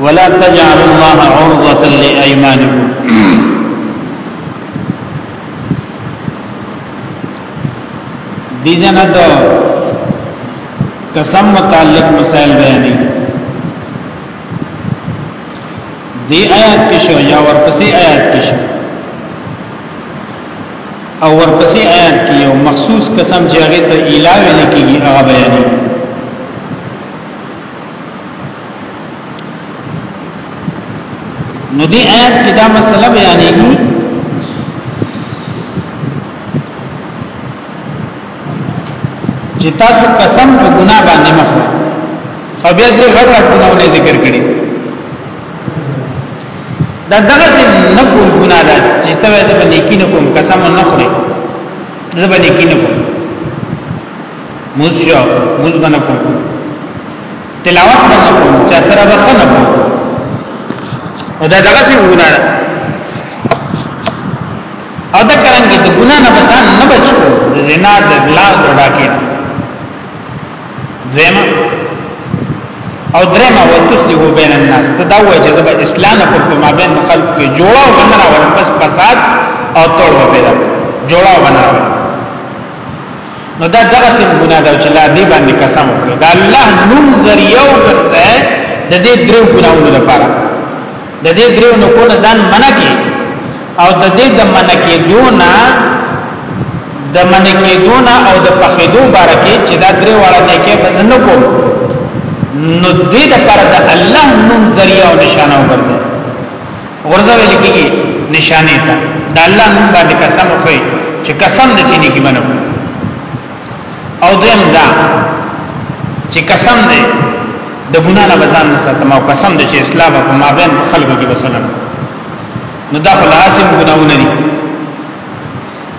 ولا تجعل الله عرضة لأيمانكم دي جنا د قسم متعلق مسائل بیانې دی آیات کې شو یا ورپسې آیات کې شو او ورپسې آیات کې یو مخصوص قسم چې هغه ته علاوه لیکيږي هغه بیانې نو دې آیات کې دا مسله بیانېږي چې تاسو قسم په ګناه باندې مخ او بیا دې غټ غټ ګناونه ذکر کړي دا دغه سي نه کول ګناه ده چې ته د باندې کې نه کوم قسم نه خوري زه باندې کې نه کوم موږ شو موږ باندې کوم تلاوت باندې کوم چې سره بخنه کوم او دا دغه سي ګناه ده او دا کرانګي د ګناه نه بچان نه بچو زنا د لا د ډاکې دیمه او درمه وتصلح بین الناس دا وایي چې زب اسلام پر کومه بین خلق کې جوړه او بنره او بس فساد او تور و پیدا جوړه او بنره نو دا دغه سم ګناه ده چې لا دی باندې قسم وکړي دا الله نوم ذریعہ او ګرځي د دې درو ګناونو لپاره د دې دریو نکو نه ځان منع کی او د دې د منع کېدو نه د منع کېدو نه او د پخېدو باره کې چې دا درې واړه نه کې بس نه کوم نو دې د پر د الله نوم ذریعہ او نشانه وګرځي غرزه ویل کېږي نشانه ته د الله نوم باندې قسم وخی چې قسم د چینه کې منو او دویم دا چې قسم دې د ګنا نه بزان نه ساتم او قسم دې چې اسلام په مابین خلکو کې وسلم نو دا خلاصم ګناونه دي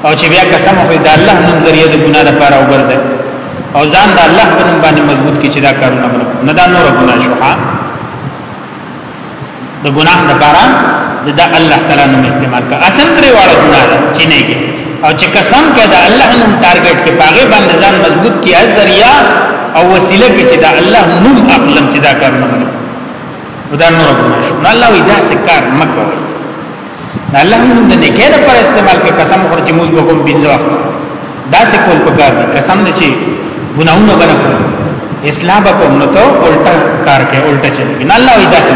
او چې بیا قسم خو د الله نوم ذریعہ د ګنا لپاره وګرځي او ځان د الله په نوم باندې مضبوط کی چې دا کارونه نه دا نور ګنا شو ها د ګناه لپاره د الله تعالی نوم استعمال کا اصل درې واړه ګناه ده چې نه کې او چې قسم کې د الله نوم ټارګټ کې پاګې باندې ځان مضبوط کی از ذریعہ او وسیله کې چې د الله نوم خپلم چې دا کار نه کوي ودا نور ګناه الله وی دا سکار مکوي دا الله نوم د نیکه د پر استعمال کې قسم خور چې موږ به کوم پنځه وخت دا څه کول پکار دي قسم نه چې ګناونه بنه کوم اسلام په نو ته الټا کار کې الټا چلے نه الله وی دا څه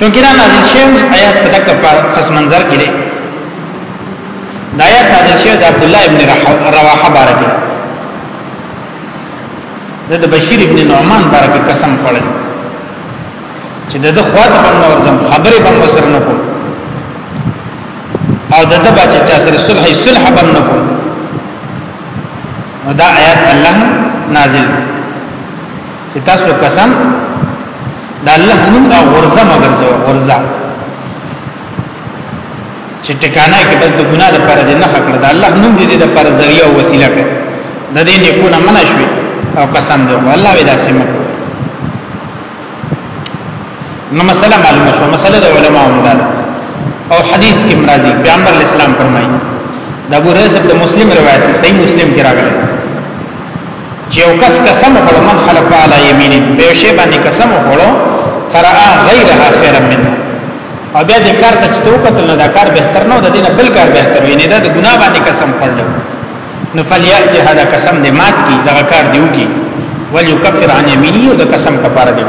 چونکه دا نازل شوی آیات په دغه پس منظر کې دی دا آیات نازل شوی د عبد الله ابن رواحه بارک ده د بشیر ابن نعمان بارک قسم خوړل چې د ده خواته باندې ورزم خبرې باندې سره نه کوم او د ده بچ چا سره صلح صلح باندې نه کوم دا آیات الله نازل چې تاسو قسم دا الله نوم او غرزه مګرځو غرزه چې ټکانه کې بس د ګناه لپاره دې نه خکړه دا الله نوم دې د پر ذریعہ او وسیله کړ د دې نه کو نه منع شوی او قسم دې الله ودا سمه نو مسله معلومه شو مسله د علماء مدار او حدیث کې مرাজি پیغمبر اسلام فرمایي د ابو رزق د مسلم روایت صحیح مسلم کې راغلی چې یو کس قسم وکړ من حلف علی یمین به شی باندې قسم وکړو فرآ غیرها خیرا منه او بیا د کار ته چې وکتل نو دا کار بهتر نه و د دې نه بل کار بهتر وي نه دا د ګناه باندې قسم کړل نو فلیات هدا قسم دې مات کی دا کار دیو کی وليكفر عن يمينه او د قسم کفاره دی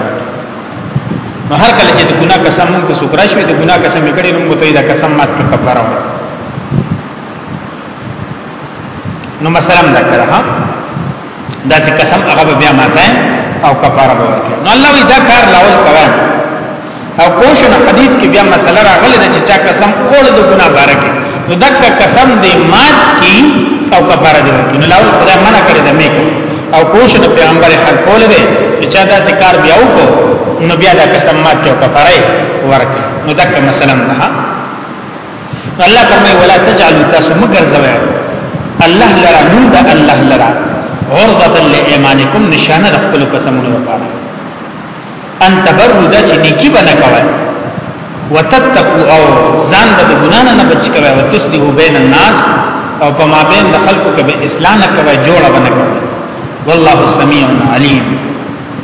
نو هر کله چې د ګناه قسم مونږ ته سوکرا شوی د ګناه قسم کړي نو مونږ ته دا قسم مات کی کفاره وره نو مثلا دا کړه دا سي قسم هغه بیا ماته او کفاره به ورکړي نو الله وی دا کار لاول کوي او کوشن حدیث کې بیا مسله راغله چې چا قسم کول د ګناه بارکه نو دک قسم دې مات کی او کفاره دې ورکړي نو لاول خدای منع کړی دا مې کو او کوشن پیغمبر حق کول دې چې چا دا سي کار بیا وکړو نو بیا دا قسم مات او کفاره ورکړي نو دک مسله ده الله فرمای ولا تجعلوا تاسو مگر زوی الله لرا نوم د الله لرا عرضه لایمانکم نشانه د خپل قسمونو لپاره ان تبرد چې نیکی بنه کوي وتتقوا او ځان د ګناه نه بچ کوي او تصلحوا بین الناس او په مابین د خلکو کې به اصلاح نه کوي جوړه بنه کوي والله سميع عليم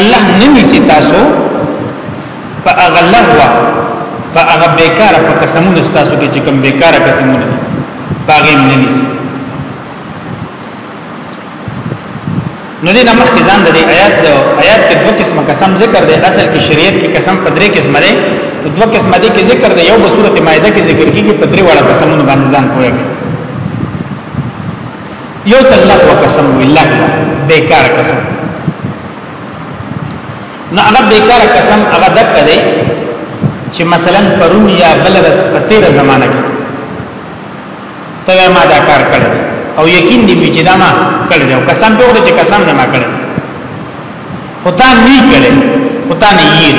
الله نمی سی تاسو په هغه لغوه په هغه بیکاره په قسمونو تاسو کې چې کوم بیکاره قسمونه دي باغې نمی سی نو دې نمخ کې ځان د آیات د آیات کې دوه قسمه قسم ذکر دی اصل کې شریعت کې قسم په درې قسمه دی دوه قسمه دي کې ذکر دی یو په سورته مائده کې ذکر کیږي په درې واړه قسمونو باندې ځان کوی یو ته لغو قسم وی لغو بیکار قسم نو هغه بیکار قسم هغه دک دی چې مثلا پرون یا بل رس په تیر زمانہ کې ته ما دا کار کړ او یقین دی چې دا ما کړ او قسم به وکړي چې قسم نه ما کړ خدا نه کړي خدا نه یې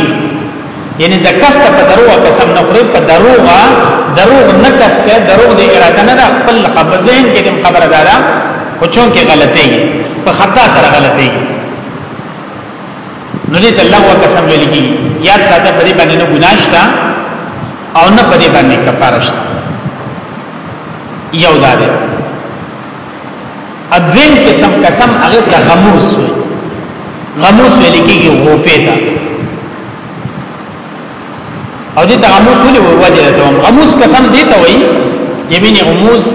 یعنی د کس ته درو قسم نه خوري په دروغه دروغ نه کس کې دروغ دی اراده نه ده خپل خبزین کې کوم خبره دارا او چون کې غلطي په خطا سره غلطي نو دې الله و قسم ویل کی یاد ساته په دې باندې نه ګناشتا او نه په دې باندې کفاره شته یو دا ده ادویم قسم قسم هغه ته غموس وي غموس ویل کېږي غوپې ته او دې ته غموس ولې وروجه ته غموس قسم دې ته وایي یمین غموس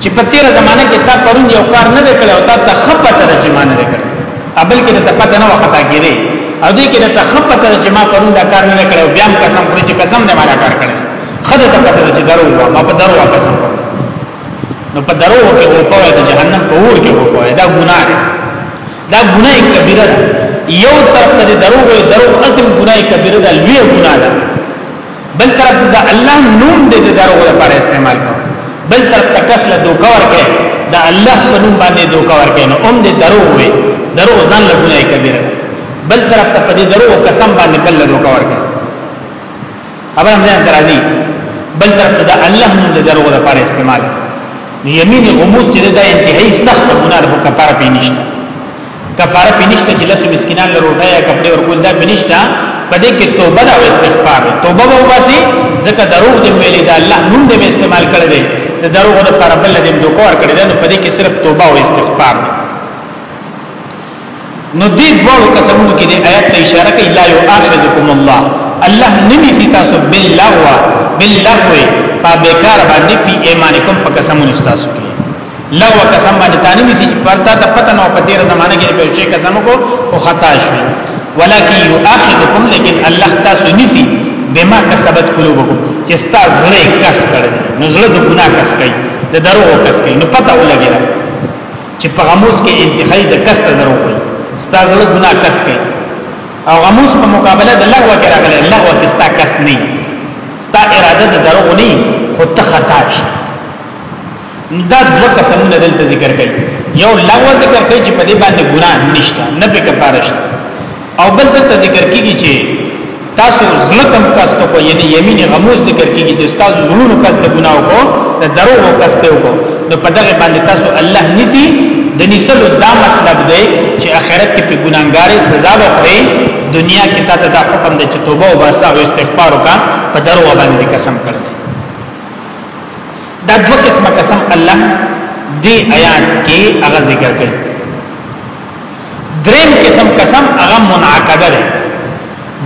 چې په تیر زمانه کې تا پرون یو کار نه وکړ او تا ته خپه تر چې مان نه وکړ ابل کې ته پته نه وخت کېږي او دې کې ته خپه تر چې ما پرون دا کار نه وکړ او بیا قسم پر چې قسم نه مالا کار کړ خدای ته پته چې درو ما په درو قسم کړ نو په درو کې وکوي د جهنم په اور کې وکوي دا ګناه ده دا ګناه کبیره ده یو طرف ته درو وي درو اصل ګناه کبیره ده لوی ګناه ده بل طرف ته الله نوم دې د درو لپاره استعمال کوي بل طرف ته کس له دوکا ورکه دا الله په نوم باندې دوکا ورکه نو اوم دې درو وي درو ځان له ګناه کبیره بل طرف ته په دې درو قسم باندې بل له دوکا ورکه خبر هم ځان درازي بل طرف ته الله نوم د دروغ لپاره استعمال یمین غموس چې دا انتهایی سخت ګناه ده کفاره پې نشته کفاره پې نشته چې لاسو مسکینان له روټه یا کپڑے ورکول دا پې نشته پدې کې توبه او استغفار توبه او واسي ځکه دروغ دې ویلې دا الله نوم دې استعمال کړی دی د دروغ لپاره بل دې دوکور کړی دی نو پدې کې صرف توبه او استغفار دی نو دې دوه قسمونو کې د آیات ته اشاره کوي لا یؤاخذکم الله الله نمی سی تاسو باللغو باللغو په بیکار باندې په ایمانکم په قسمونو تاسو کې لغو قسم باندې تانی نسی چې پرتا ته پته نو په تیر زمانه کې په شي قسم کو او خطا شو ولکه یؤاخذکم لیکن الله تاسو نسی بما کسبت قلوبکم چې تاسو زړه کس کړی نو زړه د ګناه کس کوي د درو کس کوي نو پته ولګی چې په غموس کې انتخابي د کس ته درو کوي ستا زړه ګناه کس کوي او غموس په مقابله د لغوه کې راغلی لغوه کې ستا کس نه ستا اراده د درو نه خو ته خطا شي دا دوه قسمونه دلته ذکر کړي یو لغوه ذکر کړي چې په دې باندې ګناه نشته نه په کفاره شته او بل دلته ذکر کیږي چې تاسو زلکم کاستو کو یعنی یمین غموز ذکر کیږي چې تاسو زړونو کس د ګناو کو د درو کو کس ته کو نو په دغه باندې تاسو الله نسی د نیسلو دا مطلب دی چې آخرت کې په ګناګارې سزا وخوري دنیا کې تا ته دا حکم دی چې توبه او باسه او استغفار وکړه په درو باندې قسم کړل دا دوه قسمه قسم الله دی آیات کې هغه ذکر کړي دریم قسم قسم هغه منعقده ده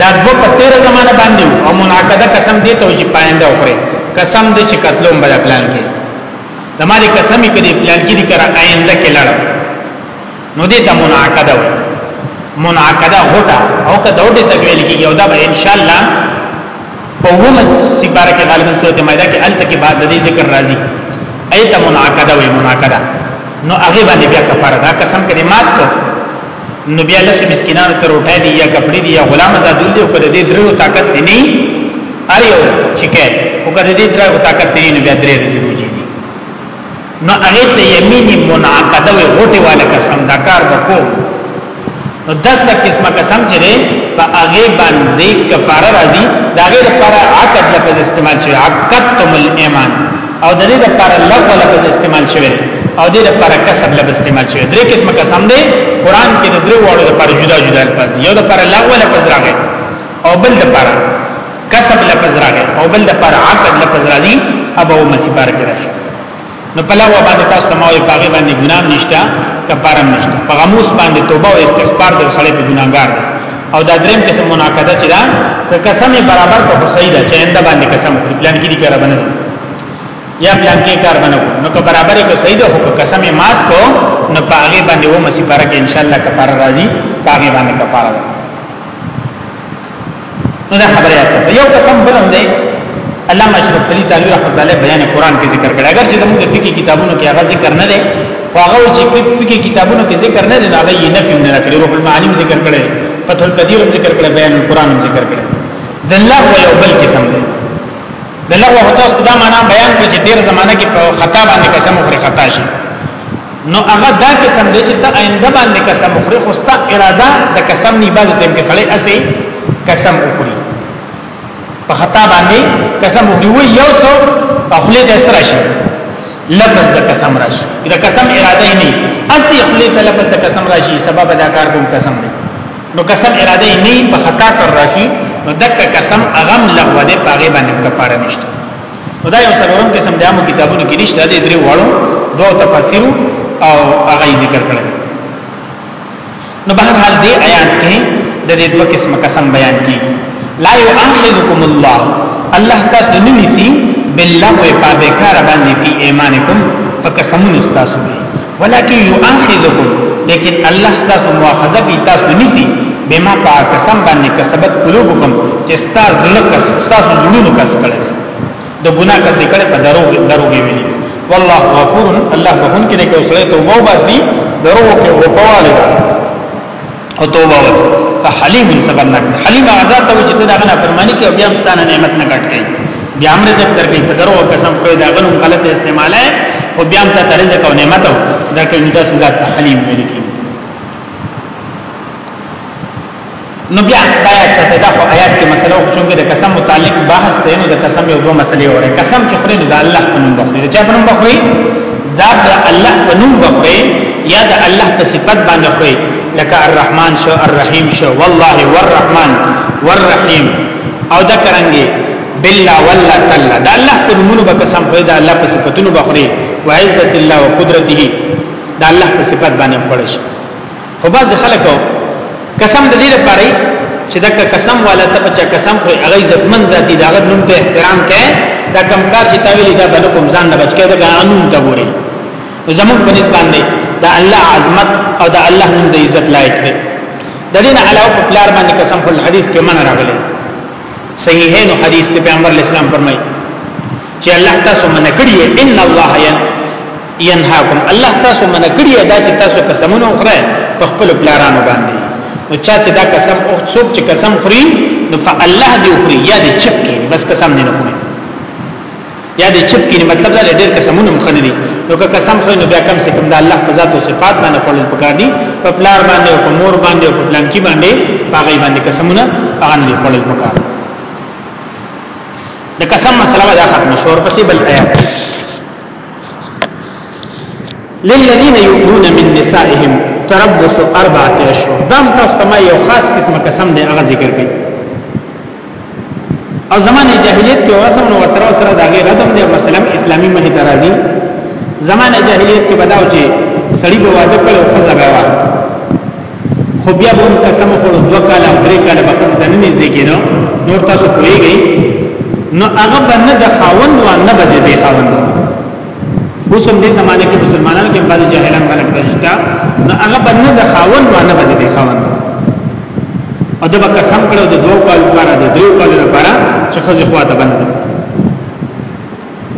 دا دو په تیر زمانه باندې او منعقده قسم دی ته چې پاینده وکړي قسم دې چې قتلوم بل پلان کې د مالک قسم کې دې پلان کې دې کر آینده کې لړ نو دې ته منعقده وي منعقده هوټه او کده هوټه تکویل کیږي او دا به ان شاء الله په ومه سپاره کې غالبا سورته مائده کې الته کې بعد د دې ذکر راځي ایت منعقده وی منعقده نو هغه باندې بیا کفاره دا قسم کړي مات کو نو بیا لس مسکینانو ته روټه دی یا کپڑے دی یا غلام آزادول دی او کده دې درو طاقت دی نه اړ یو چې کې او کده دې درو طاقت دی نه بیا درې ورځې نو هغه ته یمین منعقده وي غوټه والا قسم دا کار وکړو نو داسې قسمه قسم چې ده په هغه باندې کفاره راځي دا غیر لپاره عقد لفظ استعمال شوی عقدتم الايمان او د دې لپاره لغو لفظ استعمال شوی او د دې لپاره کسب لفظ استعمال شوی درې قسمه قسم ده قران کې د درې وړو لپاره جدا جدا الفاظ دي یو لپاره لغو لفظ راغی او بل لپاره کسب لفظ راغی او بل د پر عقد لفظ راځي ابو مسیبار کې راشي نو په لغو باندې تاسو ته ماوي پاګې باندې ګنام نشته کفاره نشته په غموس باندې توبه او استغفار د سړی په ګناګار دی او دا دریم قسم مناقضه چې دا که قسم برابر په حسین ده چې انده باندې قسم کوي پلان کې دي کار باندې یا پلان کې کار باندې نو که برابر کو صحیح ده خو قسم مات کو نو پاګې باندې و مسیبار کې ان شاء الله کفاره راځي پاګې باندې کفاره نو دا خبره یاد ساته یو قسم بل هم دی علامه اشرف علي تعالی رحمت الله علیه بیان قران کې ذکر کړی اگر چې زموږ د فقہی کتابونو کې هغه ذکر نه دی خو هغه چې فقہی کتابونو کې ذکر نه دی هغه یې نفي نه کړی روح المعانی ذکر کړی فتح القدیر ذکر کړی بیان القران ذکر کړی د الله یو بل قسم دی د لغو تاسو دا معنا بیان کړئ چې ډیر زمانہ کې په خطا باندې قسم خوري خطا شي نو هغه دا قسم دی چې ته آینده باندې قسم وخورې خو ستا اراده د قسم نه باز ټیم کې سړی اسې قسم وخوري په خطا باندې قسم وخوري وي یو څو خپل د سره شي لفظ د قسم راشي د قسم اراده نه اسی خپل د لفظ د قسم راشي سبب دا کار کوم قسم نه نو قسم اراده نه په خطا کر راشي نو دک قسم اغم لغوه ده پاغه باندې کفاره نشته نو دا یو څلورم قسم د عامو کتابونو کې نشته د درې وړو دوه تفاسیر او هغه ذکر کړل نو بهر حال دې آیات کې د دې دوه قسم قسم بیان کی لا یؤاخذکم الله الله تاسو نه نسی بالله په بیکار باندې فی ایمانکم فقسمون استاسو ولکه یؤاخذکم لیکن الله تاسو مؤاخذه کوي تاسو نسی بما پاکسم باندې کسبت قلوبکم چې تاسو له کس تاسو زړونو کس کړل د ګناه کس کړه په درو درو کې ویلي والله غفور الله بهون کې کې اوسړه توبه واسي درو کې وپواله او توبه وس حلیم صبر نه حلیم آزاد ته چې دا غنا فرمانی کې او بیا ستانه نعمت نه کټ کوي بیا امر زب تر کې قدر او قسم کوي دا غنو غلط استعمال ہے او بیا هم ته رزق او نعمت او دا کې نو تاسو ذات حلیم ویل کی نو بیا دا آیات څه دا خو آیات کې مسله او چې د قسم متعلق بحث دی نو د قسم یو دوه مسلې اوري قسم چې خوري نو د الله په نوم بخوري چې په نوم بخوري دا د الله په نوم وکړي یا د الله په صفت باندې خوري لکه الرحمن شو الرحیم شو والله والرحمن والرحیم او دا کرانګي بالله والله تعالی دا الله په نومونو به قسم خوري دا الله په صفاتونو به خوري وعزت الله وقدرته دا الله په صفات باندې خوري خو باز خلک قسم د دې لپاره چې دا قسم والا ته بچا قسم خو هغه عزتمن ذاتی دا غد نوم ته احترام کوي دا کم کار چې تاویل دا بل کوم ځان نه بچ کېږي دا قانون ته ګوري زموږ په نسبت باندې دا الله عظمت او دا الله نوم د عزت لایق دی د دې نه علاوه په پلار باندې قسم په حدیث کې من راغلی صحیحین حدیث ته پیغمبر اسلام فرمایي چې الله تاسو منکړي ان الله ين ينهاكم الله تاسو منع کړی دا چې تاسو قسمونه خورئ په خپل پلارانو باندې نو چا چې دا قسم او څوک چې قسم خوري نو فالله دی خوري یا دې چپ کړي بس قسم نه خوري یا دې چپ کړي مطلب دا ډېر قسمونه مخنه دي نو که قسم خوري نو بیا کم سے کم دا الله په ذات او صفات باندې خپل پکار دي په پلار باندې او په مور باندې او په پلان کې باندې هغه باندې قسمونه هغه نه خپل پکار دي د قسم مسله دا ختم شو ورپسې بل آیات للذین یؤلون من نسائهم تربص اربعه اشهر دام تاسو ته یو خاص قسمه قسم دی هغه ذکر کړي او زمانه جاهلیت کې وسم نو سره سره دا غیر ادم دی مثلا اسلامي مه درازي زمانه جاهلیت کې بداو چې سړی به واده کړو خزه به خو بیا به قسم خور دو کاله او درې کاله به خزه نه نږدې کینو نور تاسو پوهیږئ نو هغه باندې د خاوند و نه بده دی خاوند اوس هم دې زمانه کې مسلمانانو کې بعضي جاهلان غلط پرشتہ نو هغه باندې د خاوند و نه بده دی خاوند او دا قسم کړو د دوه کالو لپاره د دریو کالو لپاره چې خزه خواته باندې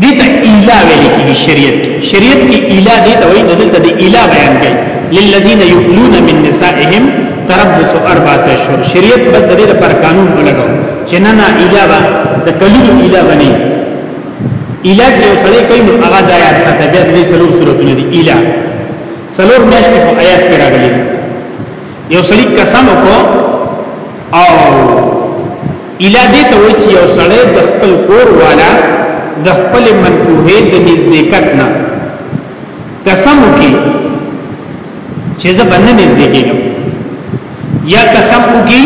دې ته اله ویل کېږي شریعت شریعت کې اله دې ته وایي دلته د اله بیان کوي للذین یؤلون من نسائهم تربص اربعه اشهر شریعت بس دې لپاره قانون ولګو چې نه نه اله با د کلونو اله بني اله چې وسړی کوي نو هغه د آیات سره بیا دې سلور صورتونه دي اله سلور میاشتې په آیات کې راغلي یو سړی قسم وکړو او اله دې ته وایي چې یو سړی د خپل کور والا د خپل منکوهې د نزدېکت نه قسم وکړي چې زه باندې نزدې کېږم یا قسم وکړي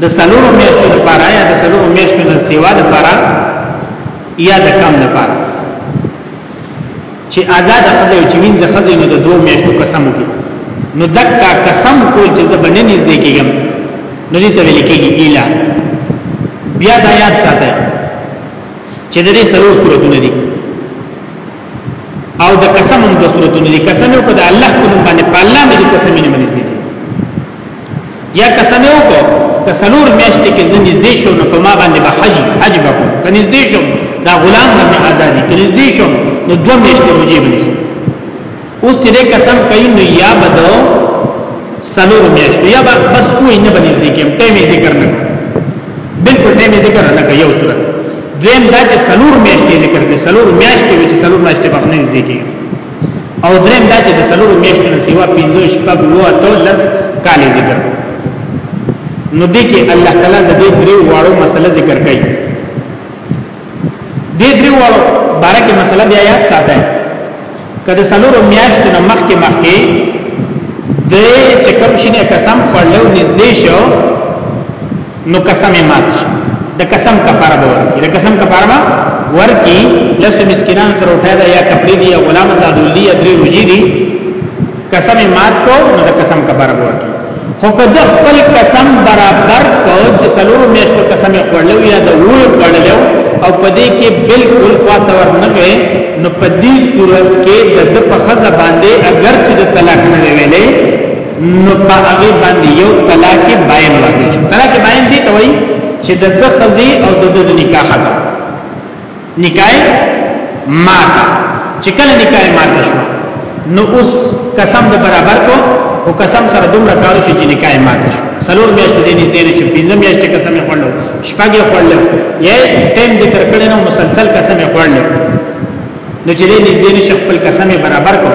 د سلور میاشتو لپاره یا د سلور میاشتو نه سیوا لپاره یا د کم لپاره چې آزاد خزه او چې وینځه خزه نو د دوه میاشتو قسم وکړي نو دکا قسم کول چې زبنه نږدې کېږم نو دې ته ویل کېږي اله بیا دا یاد ساته چې د دې سلو صورتونه دي او د قسم د صورتونه دي قسم یو کده الله کوم باندې په الله مې قسم نه منځ دي یا قسم یو کو که سلور میاشتې کې زنی دې شو نو په ما باندې به حج حج وکړو کني دې شو دا غلام باندې ازادي کني دې شو نو دوه میاشتې روزي بنسي اوس چې قسم کوي نو یا بدو سلور میاشتې یا بس کوی نه بنځ دي کې ټیم ذکر نه بالکل ټیم ذکر نه کوي یو صورت دویم دا چې سلور میاشتې ذکر کوي سلور میاشتې چې سلور میاشتې په نه ذکر او دریم دا چې د سلورو میاشتو نه سیوا پنځو شپږ وو اتو لس کال ذکر نو دې کې الله تعالی د دې درې واړو مسله ذکر کړي دې درې واړو باره کې مسله بیا یاد ساته کله سلورو میاشتو نه مخکې مخکې د چې کوم شي نه قسم پړلو نږدې شو نو قسم یې مات شي د قسم کفاره به ورکړي د قسم کفاره به ورکړي لس مسکینان تر وټه دا یا کپړې دي یا غلام زادول دي یا درې روجي دي قسم یې مات کو نو د قسم کفاره به ورکړي خو که د خپل قسم برابر کو چې سلور میاشتو قسم یې خورلو یا د وو خورلو او پدې کې بالکل خواته ورنغه نو پدې صورت کې د په خزه باندې اگر چې د طلاق نه ویلې نو په هغه باندې یو طلاق باین واقع شي طلاق باین دی ته وایي چې د خزي او د د نکاح ختم نکاح ماته چې کله نکاح ماته شو نو اوس قسم د برابر کو او قسم سره دومره کار شو چې نکاح ماته شو سلور میاشتې دې نږدې نه چې پنځه میاشتې قسم یې خوړل شپږ یې خوړل یې ټیم ذکر کړی نو مسلسل قسم یې خوړل نو چې دې نږدې نشه خپل قسم برابر کو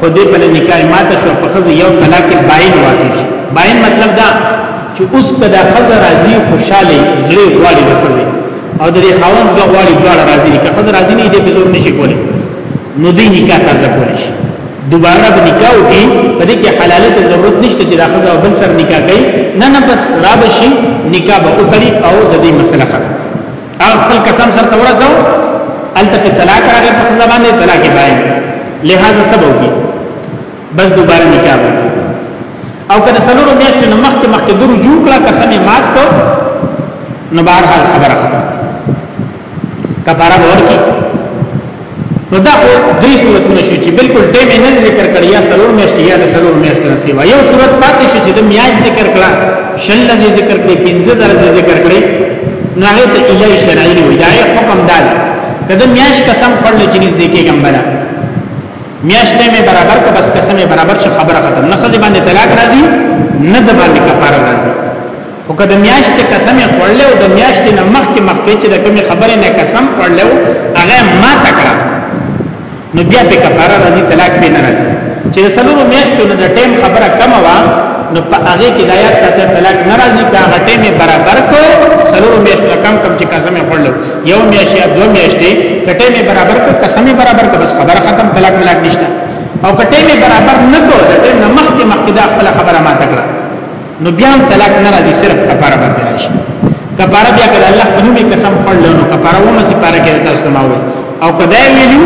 خو دې په نکاح ماته شو په خزه یو طلاق باین واقع شي باین مطلب دا چې اوس کدا خزه راضي خوشاله زړه غواړي د خزه او د خاوند زړه غواړي دواړه راضي دي که خزه راضي نه دي په زور نشي کولی نو دې نکاح تازه کولی شي دوباره به نکاح وکړي په دې کې حلالت ضرورت نشته چې د خزه او بل سر نکاح کوي نه نه بس را بشي نکاح به وکړي او د دې مسله ختمه هغه خپل قسم سره تورځو الته په طلاق راغی په زبان دی طلاق باین لہذا سبب کی بس دوباره نکاح او کله سلورو میاشتو نه مخکې مخکې درو جو کړه قسم مات کو نو بهر حال خبره ختم کفاره ورکی نو دا خو درې صورتونه شو چې بالکل ټیم نه ذکر کړی یا سلور میاشتې یا د سلور میاشتې نه سیوا یو صورت پاتې شو چې د میاش ذکر کړه شل نه ذکر کړی پنځه زره ذکر کړی نو هغه ته الای شرعی وي دا یې حکم دال کله میاش قسم پړل چې نږدې کېږم بلا میاش ته مې برابر که بس قسم برابر شي خبره ختم نه خزي باندې طلاق راځي نه د باندې کفاره راځي او که د میاشتې قسم یې خوړلی او د میاشتې نه مخکې مخکې چې د کومې خبرې نه قسم خوړلی او هغه ماته کړه نو بیا په کفاره راځي طلاق به نه راځي چې د څلورو میاشتو نه د ټیم خبره کمه وه نو په هغه کې د آیات ساته طلاق نه راځي که هغه ټیم برابر کو څلورو میاشتو نه کم کم چې قسم یې خوړلو یو میاشت یا دوه میاشتې که ټیم برابر کو قسم یې برابر کو بس خبره ختم طلاق ملاک نشته او که ټیم برابر نه کو د ټیم نه مخکې مخکې دا خپل خبره ماته کړه نو بیا طلاق ناراضي صرف کفاره باندې راشي کفاره بیا کله الله په نومي قسم پړل نو کفاره ومه سي پاره کې تاسو ته ماوي او کدا ویلو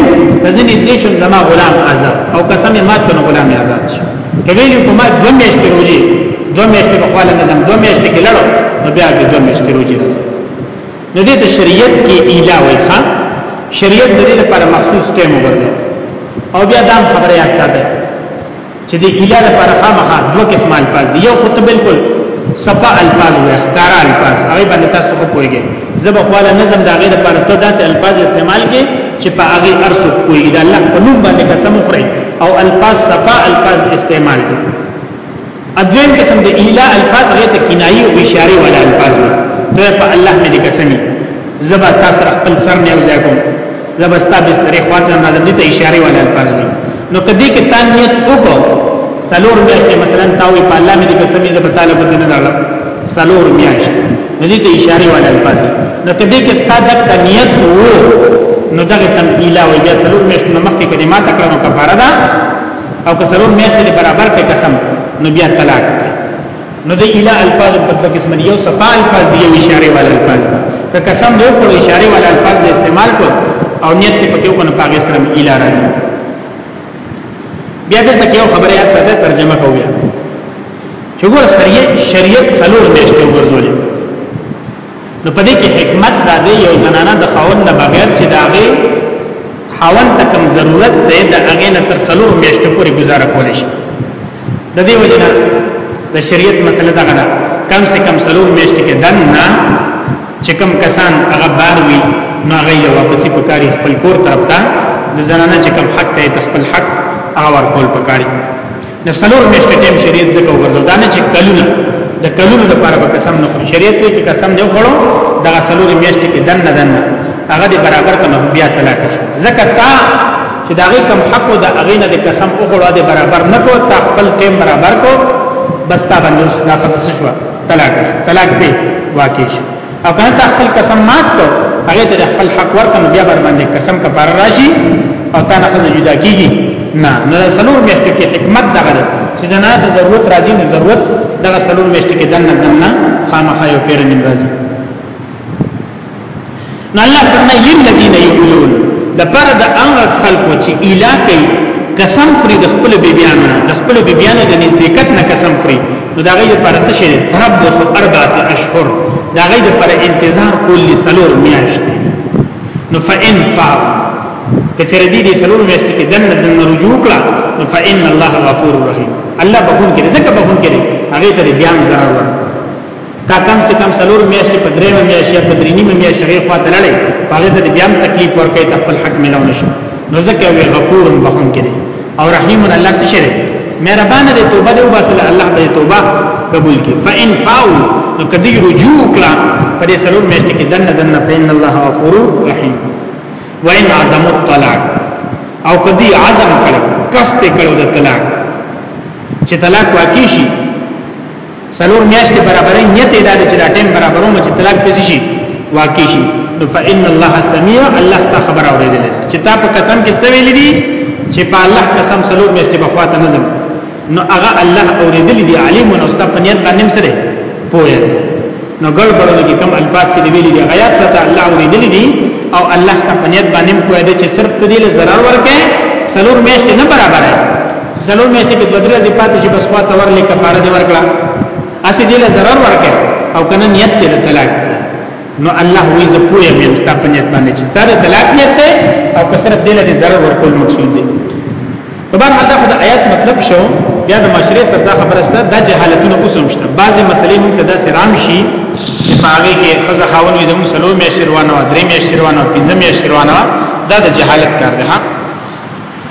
ځنې دې شو زما غلام آزاد او قسم مات کنه غلام آزاد شي کله یو کومه دوه میاشتې روزي دوه میاشتې په خپل نظم دوه میاشتې کې لړو نو بیا به دوه میاشتې روزي راځي نو دې ته شریعت کې ایلا وای ښا شریعت د دې لپاره مخصوص ټیم وګرځي او بیا دا خبره یاد ساته چې د اله لپاره خامخا دوه قسم الفاظ دي یو خو ته بالکل صفه الفاظ وي ښکارا الفاظ هغه باندې تاسو خو پوهیږئ زبه خواله نظم دا غیر لپاره ته داسې الفاظ استعمال کې چې په هغه ارسو کوی دا الله په نوم باندې قسم خوري او الفاظ صفا الفاظ استعمال دي ادویم قسم د اله الفاظ غیر ته کنایي او اشاره ولا الفاظ ته په الله مې قسمی زبا تاسو خپل سر نه وځه کوم زبستا بسترې خواته نظم دي ته اشاره ولا الفاظ دي نو کدی کې تا نیت وکړو سلور میاشتې مثلا تاوي په الله مې دې قسمې زب تعالی په دې نه راړل سلور میاشت نو دې ته اشاره ولا الفاظ نو کدی کې ستا د نیت وو نو دغه تمثيلا وي بیا سلور میاشت نو مخکې کلمات کړنو کفاره ده او که سلور میاشت دې برابر کې قسم نو بیا طلاق نو د اله الفاظ په دوه قسم دي یو صفا الفاظ دي یو اشاره والا الفاظ دي که قسم دوی په اشاره والا الفاظ د استعمال کو او نیت په کې کو نه پاګې سره اله راځي بیا دلته کې یو خبره یاد ساته ترجمه کوو چې ګور شریعت شریعت سلور میشته ورزولې نو په دې کې حکمت دا دی یو زنانه د خاون نه بغیر چې دا غي خاون ته کوم ضرورت دی دا هغه نه تر څلور میاشتې پورې گزاره کولی شي د دې وجه نه د شریعت مسله دا غواړي کم سے کم څلور میاشتې کې دن نه چې کم کسان هغه بار وي نو هغه له واپسی په کاری خپل کور طرف ته د زنانه چې کم حق ته خپل حق هغه ورکول پکاري د سلور میشت ټیم شریعت ځکه وګرځو دا نه چې کلونه د کلونو لپاره به قسم نه خوري شریعت وی چې قسم نه خورو دا سلور میشت کې دن نه دن هغه دی برابر کنه بیا طلاق شي ځکه تا چې دا غي کم حق او دا غي نه د قسم او خورو دی برابر نه کو تا خپل ټیم برابر کو بس تا باندې دا خصص شو طلاق شو طلاق به واقع شو او کنه تا خپل قسم مات کو هغه ته خپل حق ورکړ نو بیا بر باندې قسم کفاره راشي او تا نه خزه جدا کیږي نه نه سلور میاشتې کې حکمت دغه ده چې زنا ته ضرورت راځي نه ضرورت دغه سلور میاشتې کې دنه دنه خامخا یو پیر نیم راځي نو الله فرمایي للذین یقولون د پر د امر خلقو چې اله کوي قسم خوري د خپل بیبيانو د خپل بیبيانو د نزدېکت نه قسم خوري نو دا غي پر څه شي تربص اربعه اشهر دا غي پر انتظار کول لسلور میاشت نو فإن فعل کچره دي دي سلور میاشت کې دن دن رجوع کړه نو فإن الله غفور رحیم الله بخون کړي ځکه بخون کړي هغه ته بیا ضرر ورکړي دا کم سے کم سلور میاشتې په درېمه میاشت یا په درې نیمه میاشت هغه خوا ته لړې هغه ته بیا تکلیف ورکړي ته خپل حق ملو نشو نو ځکه وی غفور بخون کړي او رحیم الله څه شری مهربان دې توبه دې وباسل الله به توبه قبول کړي فإن فاو نو کدی رجوع کړه په دې سلور میاشتې کې دنه دنه فإن الله غفور رحیم وإن عزم الطلاق او کدی عزم کړه قصد کړه د طلاق چې طلاق واقع شي سلور میاشتې برابرې نیت ادا چې دا ټیم برابرو مچ طلاق پېسې شي واقع شي نو فإن الله سميع الله ستا خبر اورېدل چې تا په قسم کې سویل دي چې په الله قسم سلور میاشتې په خواته نظم نو هغه الله اورېدل دي عالم او ستا په نیت باندې سره پوهه نو ګړ بړونه کې کم الفاظ چې ویلي دي غیات سره الله اوریدلې دي او الله ستاسو په نیت باندې کوی دی چې صرف دې له zarar ورکه سلور میشت نه برابر دی سلور میشت کې دوه درې پاتې شي بس خواته ورلې کفاره دې ورکړه اسی دې له zarar ورکه او کنه نیت دې طلاق نو الله وی ز پوهه مې مستا په نیت باندې چې ستاره طلاق نیت او کسرت دې له zarar ورکول مقصود دی په بهر حال دا خو د آیات مطلب شو بیا د معاشره سره دا خبره ست دا جهالتونه اوس هم شته بعضی مسلې موږ ته دا سرام شي چې پاغه کې خزه خاون وي زموږ سلو مې شروانه و درې مې شروانه و پنځه مې شروانه دا د جهالت کار دی ها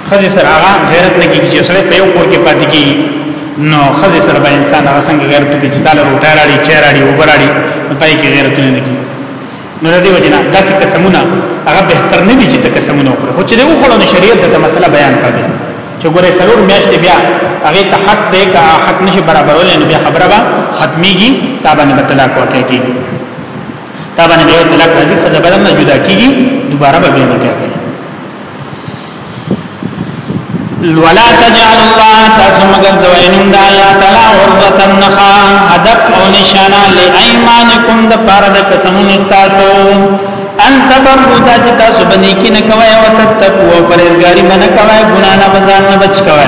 خزه سره هغه غیرت نه کیږي چې سره په یو کور کې پاتې کیږي نو خزه سره به انسان هغه څنګه غیرت کوي چې تعالی روټه راړي چیراړي وبراړي پای کې غیرت نه کوي نو د دې وجنه داسې قسمونه هغه به تر نه دي چې ته قسمونه وخورې خو چې د وخورو نو شریعت د مسله بیان کړي چې ګوره سلور میاشتې بیا هغه ته حق دی که حق نشي برابرول نو بیا خبره به ختميږي تا باندې طلاق واقع کیږي تا باندې یو طلاق راځي خو زبرم نه جدا کیږي دوباره به بیا نه کوي ولا تجعل الله تاسو مگر زوینم دا الله تعالی عرضتا نخا هدف او نشانه لایمانکم د پاره د قسمون استاسو ان تبرو دا چې تاسو باندې کې نه کوي او تتقو او پرهیزګاری باندې کوي ګنا نه بزان نه بچ کوي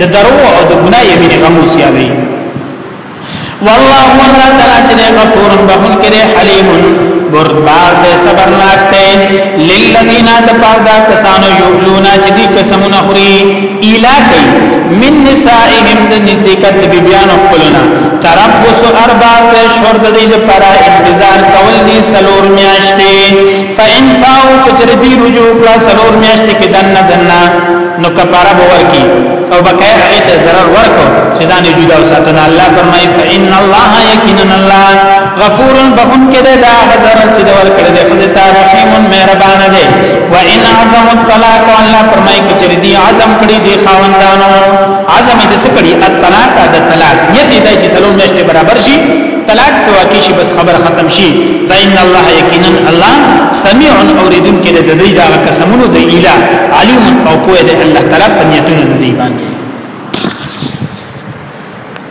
د درو او د ګناه یې ویني غمو سیالي والله الله تعالی چې غفور بخون کې حلیم بردبار دې صبرناک ته للذین تبعدا کسانو یولونا چې دې قسمونه خوري الا کوي من نسائهم د نزدېکت د بیان خپلنا تربص اربع شهور د دې لپاره انتظار کول دي سلور میاشتې فإن فاو کچردی رجوع کړه سلور میاشتې کې دنه دنه نو کفاره به ورکی او بقای هغه ته zarar ورکو چې ځان جدا وساتنه الله فرمایي فإن الله یقینا الله غفور بخون کې ده دا zarar چې دا ورکړي ده خزه ته رحیم مهربان ده و ان عزم الطلاق الله فرمایي چې دې عزم کړی دي خاوندانو عزم دې څه کړی الطلاق د طلاق یته دې چې سلو مشته برابر شي طلاق په واقع شي بس خبر ختم شي فإن الله یقینا الله سميع اوریدون کې د دې دا قسمونو د اله علیم او کوه د الله تعالی په نیتونو د دې باندې